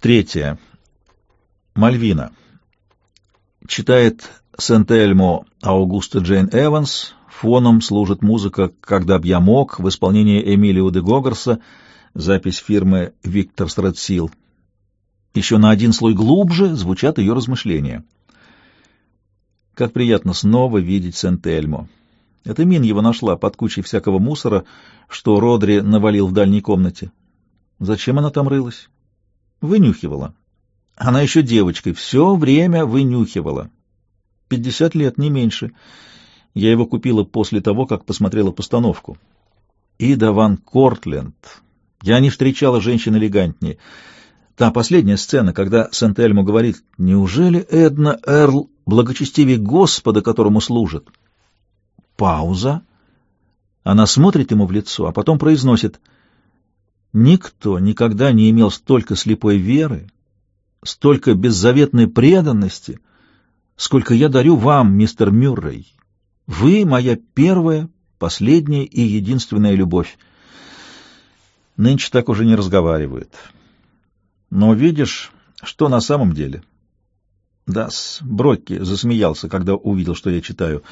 Третье. Мальвина. Читает Сент-Эльмо Аугуста Джейн Эванс. Фоном служит музыка «Когда б я мог» в исполнении Эмилио де Гогарса, запись фирмы «Виктор Стратсил». Еще на один слой глубже звучат ее размышления. Как приятно снова видеть Сент-Эльмо. Это Мин его нашла под кучей всякого мусора, что Родри навалил в дальней комнате. Зачем она там рылась? Вынюхивала. Она еще девочкой, все время вынюхивала. Пятьдесят лет, не меньше. Я его купила после того, как посмотрела постановку. Ида Ван Кортленд. Я не встречала женщин элегантнее. Та последняя сцена, когда Сент-Эльмо говорит, «Неужели Эдна Эрл благочестивее Господа, которому служит?» Пауза. Она смотрит ему в лицо, а потом произносит, «Никто никогда не имел столько слепой веры, столько беззаветной преданности, сколько я дарю вам, мистер Мюррей. Вы — моя первая, последняя и единственная любовь. Нынче так уже не разговаривают. Но видишь, что на самом деле? Дас, Брокки засмеялся, когда увидел, что я читаю.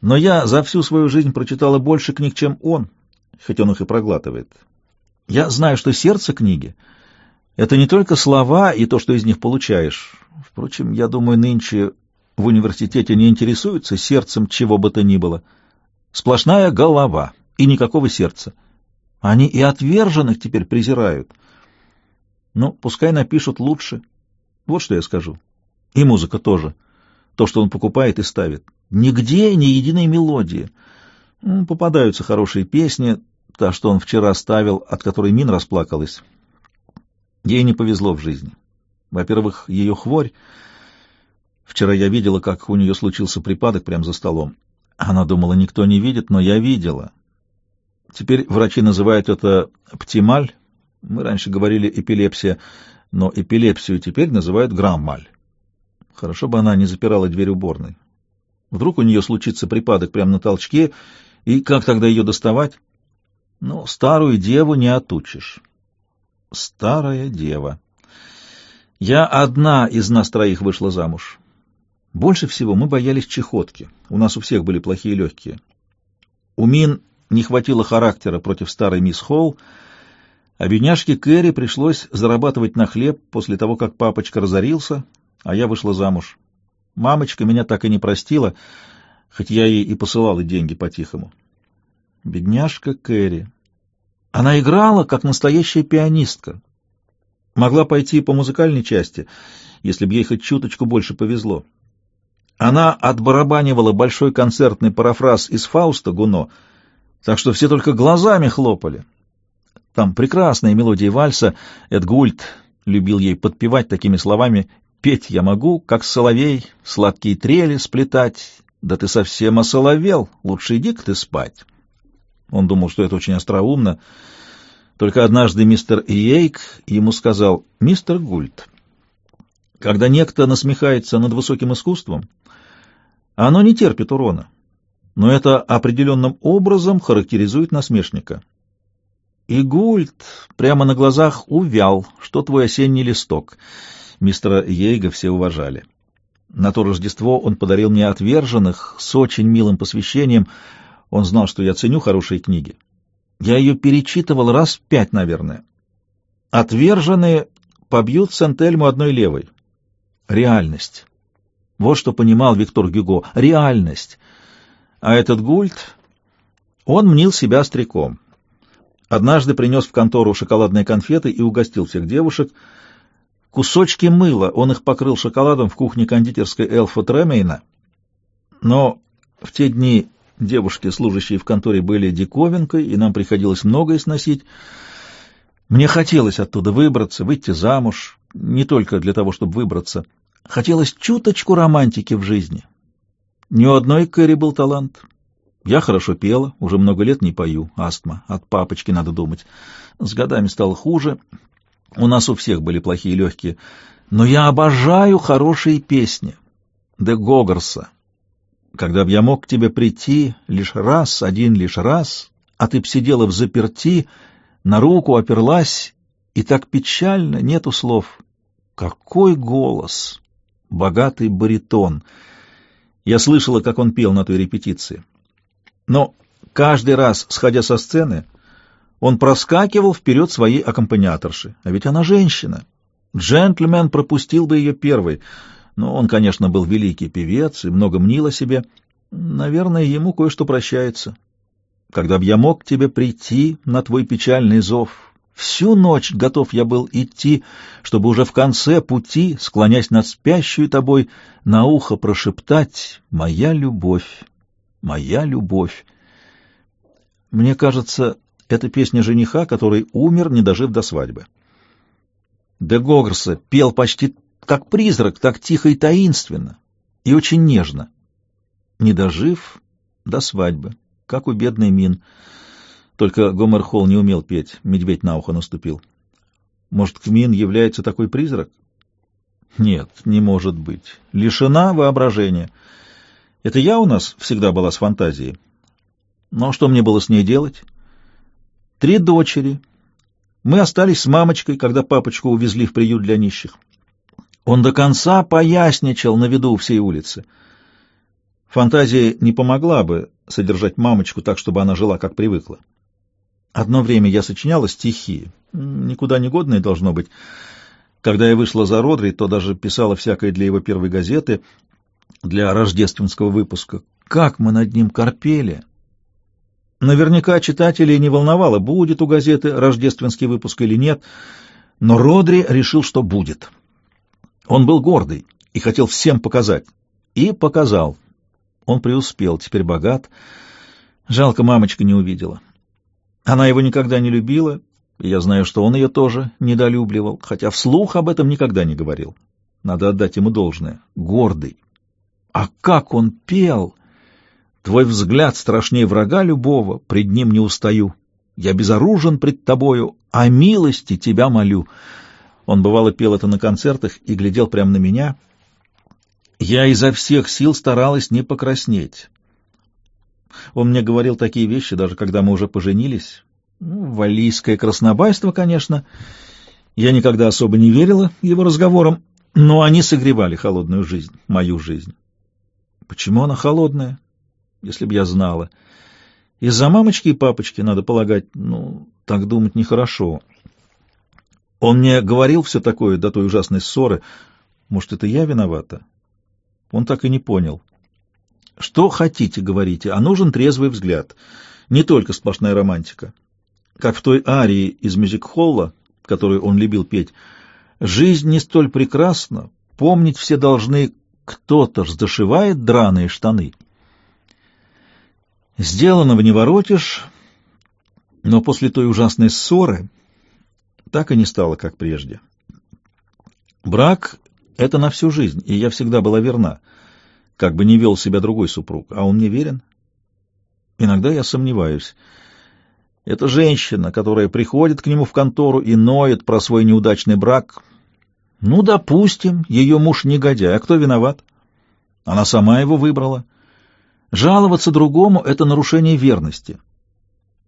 Но я за всю свою жизнь прочитала больше книг, чем он, хоть он их и проглатывает. Я знаю, что сердце книги — это не только слова и то, что из них получаешь. Впрочем, я думаю, нынче в университете не интересуются сердцем чего бы то ни было. Сплошная голова и никакого сердца. Они и отверженных теперь презирают. Ну, пускай напишут лучше. Вот что я скажу. И музыка тоже. То, что он покупает и ставит. Нигде ни единой мелодии. Попадаются хорошие песни, та, что он вчера ставил, от которой Мин расплакалась. Ей не повезло в жизни. Во-первых, ее хворь. Вчера я видела, как у нее случился припадок прямо за столом. Она думала, никто не видит, но я видела. Теперь врачи называют это птималь. Мы раньше говорили эпилепсия, но эпилепсию теперь называют граммаль. Хорошо бы она не запирала дверь уборной. Вдруг у нее случится припадок прямо на толчке, и как тогда ее доставать? Ну, старую деву не отучишь. Старая дева. Я одна из нас троих вышла замуж. Больше всего мы боялись чехотки. У нас у всех были плохие легкие. У Мин не хватило характера против старой мисс Холл, а бедняжке Кэрри пришлось зарабатывать на хлеб после того, как папочка разорился, а я вышла замуж. Мамочка меня так и не простила, хоть я ей и посылала деньги по-тихому. Бедняжка Кэрри. Она играла, как настоящая пианистка. Могла пойти по музыкальной части, если бы ей хоть чуточку больше повезло. Она отбарабанивала большой концертный парафраз из Фауста Гуно — так что все только глазами хлопали. Там прекрасная мелодия вальса, Эд Гульт любил ей подпевать такими словами «Петь я могу, как соловей, сладкие трели сплетать, да ты совсем осоловел, лучше иди-ка ты спать». Он думал, что это очень остроумно. Только однажды мистер Иейк ему сказал «Мистер Гульт, когда некто насмехается над высоким искусством, оно не терпит урона но это определенным образом характеризует насмешника. И Гульт прямо на глазах увял, что твой осенний листок. Мистера Ейга все уважали. На то Рождество он подарил мне отверженных с очень милым посвящением. Он знал, что я ценю хорошие книги. Я ее перечитывал раз пять, наверное. Отверженные побьют Сент-Эльму одной левой. Реальность. Вот что понимал Виктор Гюго. Реальность. А этот Гульт, он мнил себя остряком. Однажды принес в контору шоколадные конфеты и угостил всех девушек. Кусочки мыла, он их покрыл шоколадом в кухне кондитерской Элфа Тремейна. Но в те дни девушки, служащие в конторе, были диковинкой, и нам приходилось многое сносить. Мне хотелось оттуда выбраться, выйти замуж, не только для того, чтобы выбраться. Хотелось чуточку романтики в жизни. Ни у одной Кэрри был талант. Я хорошо пела, уже много лет не пою, астма, от папочки надо думать. С годами стало хуже, у нас у всех были плохие легкие. Но я обожаю хорошие песни. Де Гогарса. Когда б я мог к тебе прийти лишь раз, один лишь раз, а ты б сидела в заперти, на руку оперлась и так печально, нету слов. Какой голос! Богатый баритон. Я слышала, как он пел на той репетиции. Но каждый раз, сходя со сцены, он проскакивал вперед своей аккомпаниаторши. А ведь она женщина. Джентльмен пропустил бы ее первой. Но он, конечно, был великий певец и много мнил о себе. Наверное, ему кое-что прощается. Когда б я мог к тебе прийти на твой печальный зов, всю ночь готов я был идти, чтобы уже в конце пути, склонясь над спящую тобой, на ухо прошептать «Моя любовь, моя любовь». Мне кажется, это песня жениха, который умер, не дожив до свадьбы. Де Гогрса пел почти как призрак, так тихо и таинственно, и очень нежно. Не дожив до свадьбы, как у бедной Мин. Только Гомер Холл не умел петь, медведь на ухо наступил. Может, к Мин является такой призрак? Нет, не может быть. Лишена воображения. Это я у нас всегда была с фантазией. Но что мне было с ней делать? Три дочери. Мы остались с мамочкой, когда папочку увезли в приют для нищих. Он до конца поясничал на виду всей улицы. Фантазия не помогла бы содержать мамочку так, чтобы она жила, как привыкла. Одно время я сочиняла стихи, никуда не годные должно быть. Когда я вышла за Родри, то даже писала всякое для его первой газеты, для рождественского выпуска. Как мы над ним корпели! Наверняка читателей не волновало, будет у газеты рождественский выпуск или нет, но Родри решил, что будет. Он был гордый и хотел всем показать. И показал. Он преуспел, теперь богат. Жалко, мамочка не увидела. Она его никогда не любила, и я знаю, что он ее тоже недолюбливал, хотя вслух об этом никогда не говорил. Надо отдать ему должное. Гордый. А как он пел! Твой взгляд страшнее врага любого, пред ним не устаю. Я безоружен пред тобою, о милости тебя молю. Он бывало пел это на концертах и глядел прямо на меня. Я изо всех сил старалась не покраснеть. Он мне говорил такие вещи, даже когда мы уже поженились. Ну, валийское краснобайство, конечно. Я никогда особо не верила его разговорам, но они согревали холодную жизнь, мою жизнь. Почему она холодная? если б я знала. Из-за мамочки и папочки, надо полагать, ну, так думать нехорошо. Он мне говорил все такое до той ужасной ссоры. Может, это я виновата? Он так и не понял. Что хотите, говорите, а нужен трезвый взгляд. Не только сплошная романтика. Как в той арии из мюзик-холла, которую он любил петь. Жизнь не столь прекрасна, помнить все должны, кто-то ж зашивает драные штаны. Сделанного не воротишь, но после той ужасной ссоры так и не стало, как прежде. Брак — это на всю жизнь, и я всегда была верна, как бы не вел себя другой супруг, а он мне верен. Иногда я сомневаюсь. Это женщина, которая приходит к нему в контору и ноет про свой неудачный брак. Ну, допустим, ее муж негодяй, а кто виноват? Она сама его выбрала. Жаловаться другому — это нарушение верности.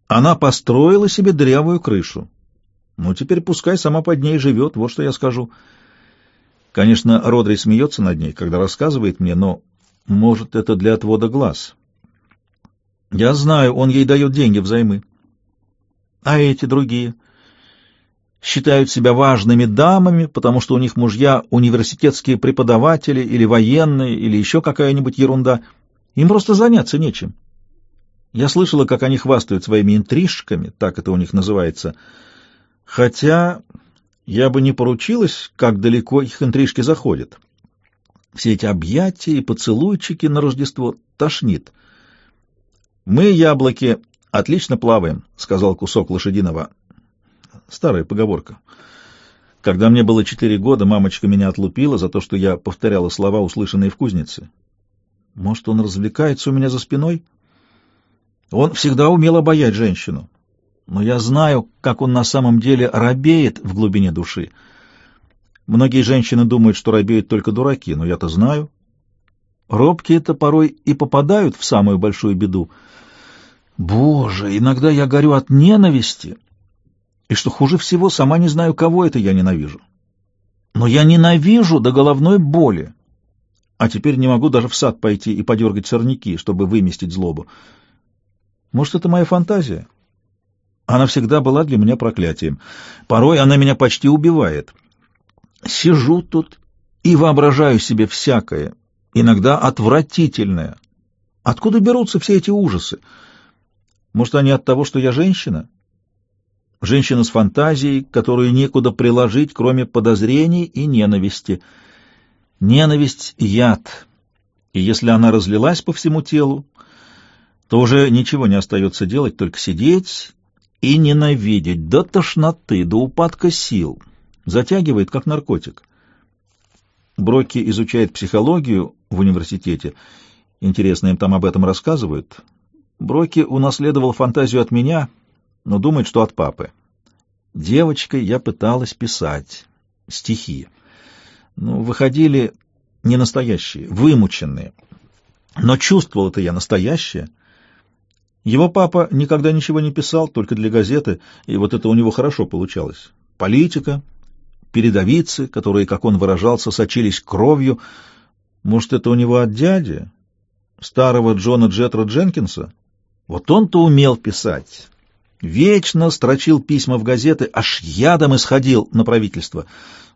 Она построила себе дырявую крышу. Ну, теперь пускай сама под ней живет, вот что я скажу. Конечно, Родри смеется над ней, когда рассказывает мне, но, может, это для отвода глаз. Я знаю, он ей дает деньги взаймы. А эти другие считают себя важными дамами, потому что у них мужья университетские преподаватели или военные, или еще какая-нибудь ерунда — им просто заняться нечем. Я слышала, как они хвастают своими интрижками, так это у них называется. Хотя я бы не поручилась, как далеко их интрижки заходят. Все эти объятия и поцелуйчики на Рождество тошнит. «Мы, яблоки, отлично плаваем», — сказал кусок лошадиного. Старая поговорка. Когда мне было четыре года, мамочка меня отлупила за то, что я повторяла слова, услышанные в кузнице. Может, он развлекается у меня за спиной? Он всегда умел обаять женщину. Но я знаю, как он на самом деле робеет в глубине души. Многие женщины думают, что робеют только дураки, но я-то знаю. Робкие-то порой и попадают в самую большую беду. Боже, иногда я горю от ненависти, И что хуже всего, сама не знаю, кого это я ненавижу. Но я ненавижу до головной боли. А теперь не могу даже в сад пойти и подергать сорняки, чтобы выместить злобу. Может, это моя фантазия? Она всегда была для меня проклятием. Порой она меня почти убивает. Сижу тут и воображаю себе всякое, иногда отвратительное. Откуда берутся все эти ужасы? Может, они от того, что я женщина? Женщина с фантазией, которую некуда приложить, кроме подозрений и ненависти. Ненависть — яд, и если она разлилась по всему телу, то уже ничего не остается делать, только сидеть и ненавидеть до тошноты, до упадка сил. Затягивает, как наркотик. Броки изучает психологию в университете. Интересно, им там об этом рассказывают. Броки унаследовал фантазию от меня, но думает, что от папы. Девочкой я пыталась писать стихи. Ну, выходили не настоящие, вымученные. Но чувствовал-то я настоящее. Его папа никогда ничего не писал, только для газеты, и вот это у него хорошо получалось. Политика, передовицы, которые, как он выражался, сочились кровью. Может, это у него от дяди, старого Джона Джетра Дженкинса? Вот он-то умел писать. Вечно строчил письма в газеты, аж ядом исходил на правительство.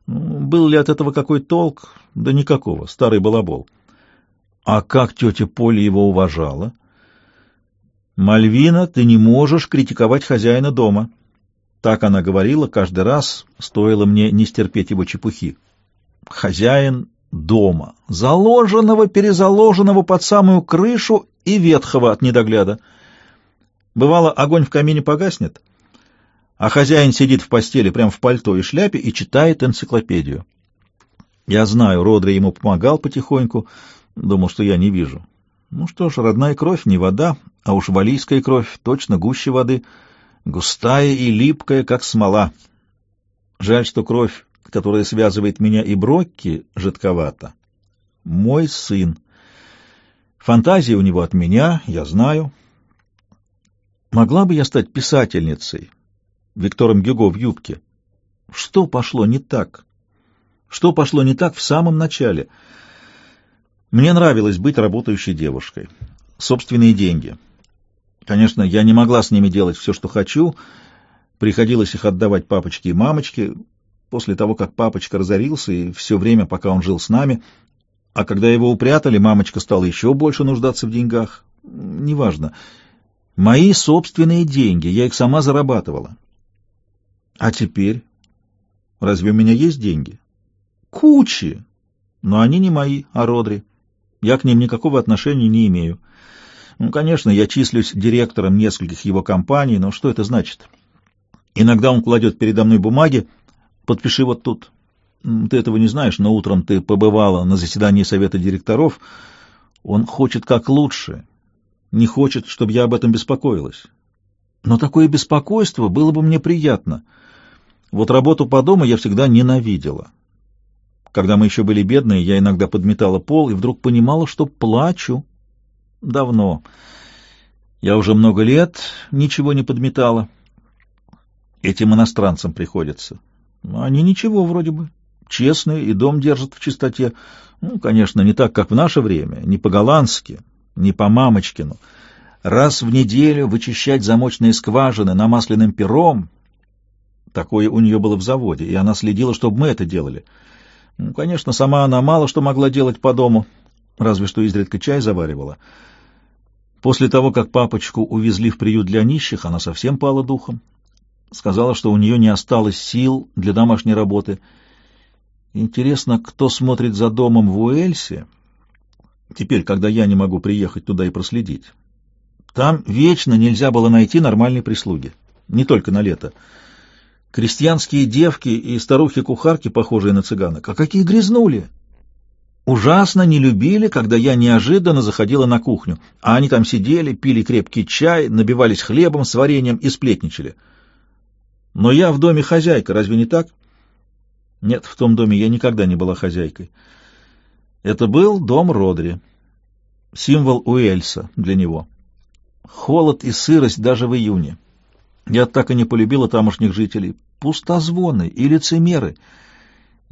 Ну, был ли от этого какой толк? Да никакого, старый балабол. А как тетя Поля его уважала? «Мальвина, ты не можешь критиковать хозяина дома», так она говорила каждый раз, стоило мне не стерпеть его чепухи. Хозяин дома, заложенного, перезаложенного под самую крышу и ветхого от недогляда. Бывало, огонь в камине погаснет, а хозяин сидит в постели прямо в пальто и шляпе и читает энциклопедию. Я знаю, Родри ему помогал потихоньку, думал, что я не вижу. Ну что ж, родная кровь не вода, а уж валийская кровь точно гуще воды — густая и липкая, как смола. Жаль, что кровь, которая связывает меня и Брокки, жидковата. Мой сын. Фантазия у него от меня, я знаю. Могла бы я стать писательницей, Виктором Гюго в юбке? Что пошло не так? Что пошло не так в самом начале? Мне нравилось быть работающей девушкой. Собственные деньги — Конечно, я не могла с ними делать все, что хочу. Приходилось их отдавать папочке и мамочке. После того, как папочка разорился, и все время, пока он жил с нами, а когда его упрятали, мамочка стала еще больше нуждаться в деньгах. Неважно. Мои собственные деньги, я их сама зарабатывала. А теперь? Разве у меня есть деньги? Кучи! Но они не мои, а Родри. Я к ним никакого отношения не имею. Ну, конечно, я числюсь директором нескольких его компаний, но что это значит? Иногда он кладет передо мной бумаги, подпиши вот тут. Ты этого не знаешь, но утром ты побывала на заседании совета директоров. Он хочет как лучше, не хочет, чтобы я об этом беспокоилась. Но такое беспокойство было бы мне приятно. Вот работу по дому я всегда ненавидела. Когда мы еще были бедные, я иногда подметала пол и вдруг понимала, что плачу. Давно. Я уже много лет ничего не подметала. Этим иностранцам приходится. Они ничего вроде бы. Честные и дом держат в чистоте. Ну, конечно, не так, как в наше время, не по-голландски, не по-мамочкину. Раз в неделю вычищать замочные скважины намасленным пером. Такое у нее было в заводе, и она следила, чтобы мы это делали. Ну, конечно, сама она мало что могла делать по дому, разве что изредка чай заваривала. После того, как папочку увезли в приют для нищих, она совсем пала духом. Сказала, что у нее не осталось сил для домашней работы. Интересно, кто смотрит за домом в Уэльсе, теперь, когда я не могу приехать туда и проследить. Там вечно нельзя было найти нормальной прислуги, не только на лето. Крестьянские девки и старухи-кухарки, похожие на цыганок, а какие грязнули! Ужасно не любили, когда я неожиданно заходила на кухню, а они там сидели, пили крепкий чай, набивались хлебом с вареньем и сплетничали. Но я в доме хозяйка, разве не так? Нет, в том доме я никогда не была хозяйкой. Это был дом Родри, символ Уэльса для него. Холод и сырость даже в июне. Я так и не полюбила тамошних жителей. Пустозвоны и лицемеры.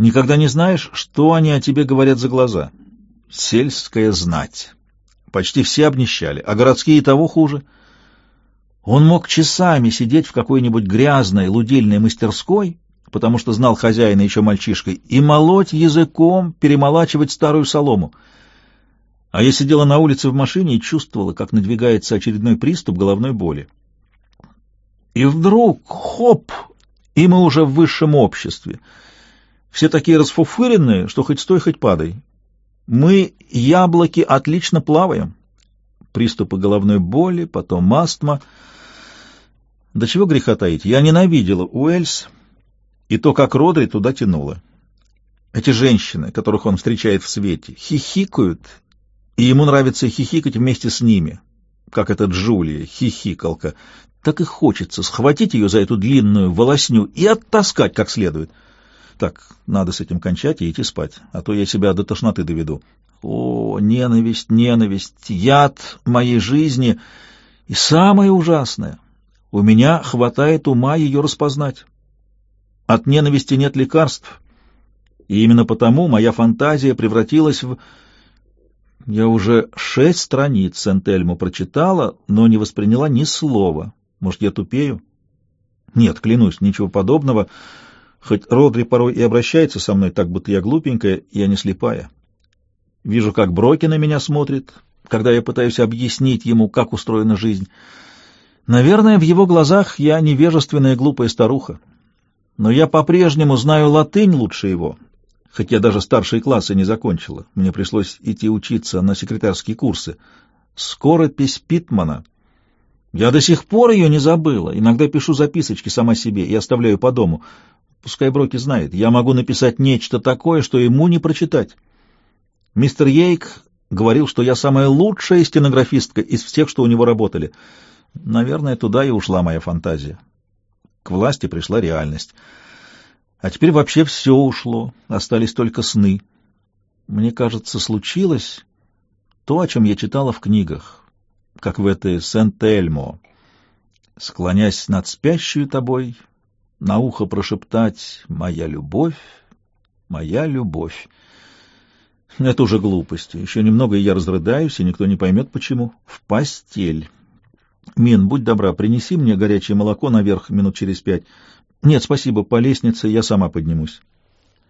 Никогда не знаешь, что они о тебе говорят за глаза. Сельская знать. Почти все обнищали, а городские и того хуже. Он мог часами сидеть в какой-нибудь грязной лудильной мастерской, потому что знал хозяина еще мальчишкой, и молоть языком, перемолачивать старую солому. А я сидела на улице в машине и чувствовала, как надвигается очередной приступ головной боли. И вдруг, хоп, и мы уже в высшем обществе. Все такие расфуфыренные, что хоть стой, хоть падай. Мы, яблоки, отлично плаваем. Приступы головной боли, потом астма. До чего греха таить? Я ненавидела Уэльс и то, как Родри туда тянуло. Эти женщины, которых он встречает в свете, хихикают, и ему нравится хихикать вместе с ними, как эта Джулия, хихикалка. Так и хочется схватить ее за эту длинную волосню и оттаскать как следует. Так, надо с этим кончать и идти спать, а то я себя до тошноты доведу. О, ненависть, ненависть, яд моей жизни. И самое ужасное, у меня хватает ума ее распознать. От ненависти нет лекарств, и именно потому моя фантазия превратилась в... Я уже шесть страниц Сент-Эльму прочитала, но не восприняла ни слова. Может, я тупею? Нет, клянусь, ничего подобного. Хоть Родри порой и обращается со мной так, будто я глупенькая, я не слепая. Вижу, как Броки на меня смотрит, когда я пытаюсь объяснить ему, как устроена жизнь. Наверное, в его глазах я невежественная глупая старуха. Но я по-прежнему знаю латынь лучше его, хоть я даже старшие классы не закончила. Мне пришлось идти учиться на секретарские курсы. Скоропись Питмана — я до сих пор ее не забыла. Иногда пишу записочки сама себе и оставляю по дому. Пускай Броки знает, я могу написать нечто такое, что ему не прочитать. Мистер Йейк говорил, что я самая лучшая стенографистка из всех, что у него работали. Наверное, туда и ушла моя фантазия. К власти пришла реальность. А теперь вообще все ушло, остались только сны. Мне кажется, случилось то, о чем я читала в книгах как в этой Сент-Эльмо, склонясь над спящую тобой, на ухо прошептать «Моя любовь, моя любовь». Это уже глупости. Еще немного, и я разрыдаюсь, и никто не поймет, почему. В постель. Мин, будь добра, принеси мне горячее молоко наверх минут через пять. Нет, спасибо, по лестнице я сама поднимусь.